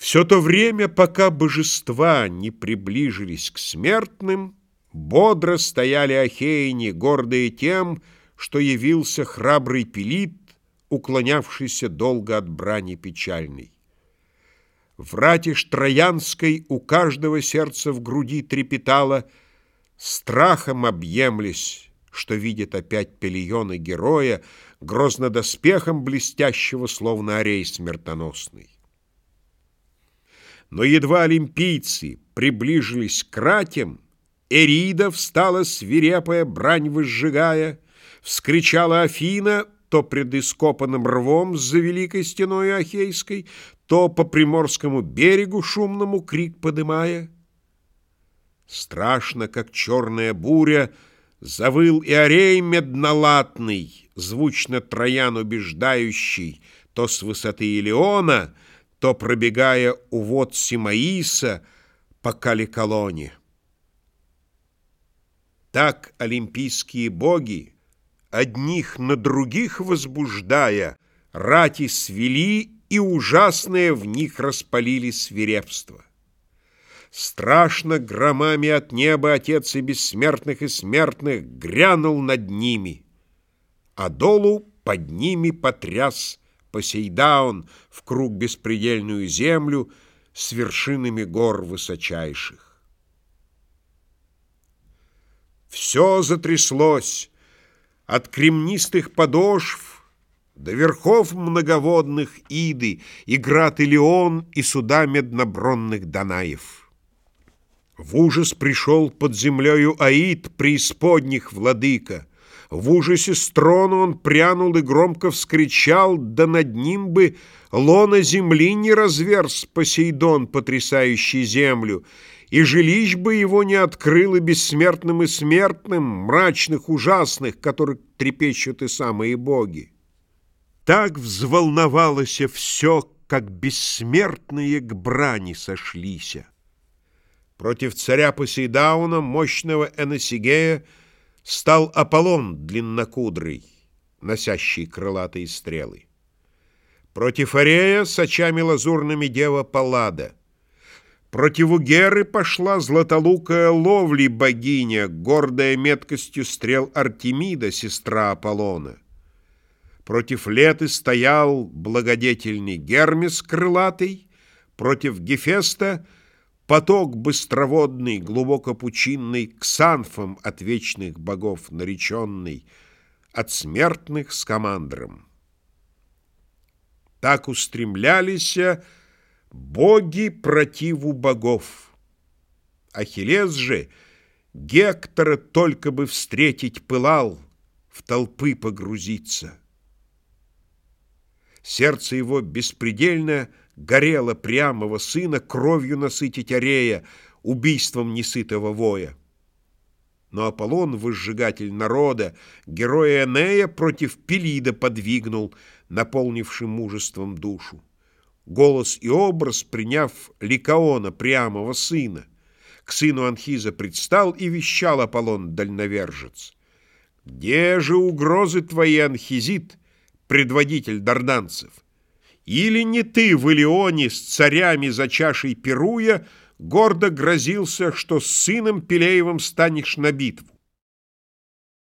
Все то время, пока божества не приближились к смертным, бодро стояли ахейни, гордые тем, что явился храбрый Пелит, уклонявшийся долго от брани печальной. В ратиш Троянской у каждого сердца в груди трепетало, страхом объемлись, что видит опять Пелионы героя, грозно доспехом блестящего, словно орей смертоносный. Но едва олимпийцы приближились к ратям, Эрида встала свирепая, брань возжигая, Вскричала Афина, то пред ископанным рвом За великой стеной Ахейской, То по приморскому берегу шумному крик подымая. Страшно, как черная буря, Завыл и орей меднолатный, Звучно троян убеждающий, То с высоты Илеона — то пробегая у вод Симаиса по Каликолоне. Так олимпийские боги, одних на других возбуждая, рати свели и ужасное в них распалили свирепство. Страшно громами от неба Отец и бессмертных и смертных грянул над ними, а долу под ними потряс Посейдаун в круг беспредельную землю с вершинами гор высочайших. Все затряслось от кремнистых подошв до верхов многоводных Иды, и град Илеон, и суда меднобронных Данаев. В ужас пришел под землею Аид, преисподних владыка — в ужасе с трону он прянул и громко вскричал, да над ним бы лона земли не разверз Посейдон, потрясающий землю, и жилищ бы его не открыл и бессмертным и смертным, мрачных, ужасных, которых трепещут и самые боги. Так взволновалось все, как бессмертные к брани сошлися. Против царя Посейдауна, мощного Эносигея, Стал Аполлон длиннокудрый, носящий крылатые стрелы. Против Арея с очами лазурными дева Паллада. Против Угеры пошла златолукая ловли богиня, гордая меткостью стрел Артемида, сестра Аполлона. Против Леты стоял благодетельный Гермес крылатый, против Гефеста — Поток быстроводный, глубоко пучинный, К санфам от вечных богов нареченный, От смертных с командром. Так устремлялись боги противу богов. Ахиллес же Гектора только бы встретить пылал, В толпы погрузиться. Сердце его беспредельно горело прямого сына кровью насытить Арея, убийством несытого воя. Но Аполлон, возжигатель народа, героя Энея против Пелида подвигнул, наполнивший мужеством душу. Голос и образ, приняв Ликаона, прямого сына, к сыну Анхиза предстал и вещал Аполлон, дальновержец. «Где же угрозы твои, Анхизит, предводитель дарданцев?» Или не ты в Илионе с царями за чашей пируя гордо грозился, что с сыном Пелеевым станешь на битву?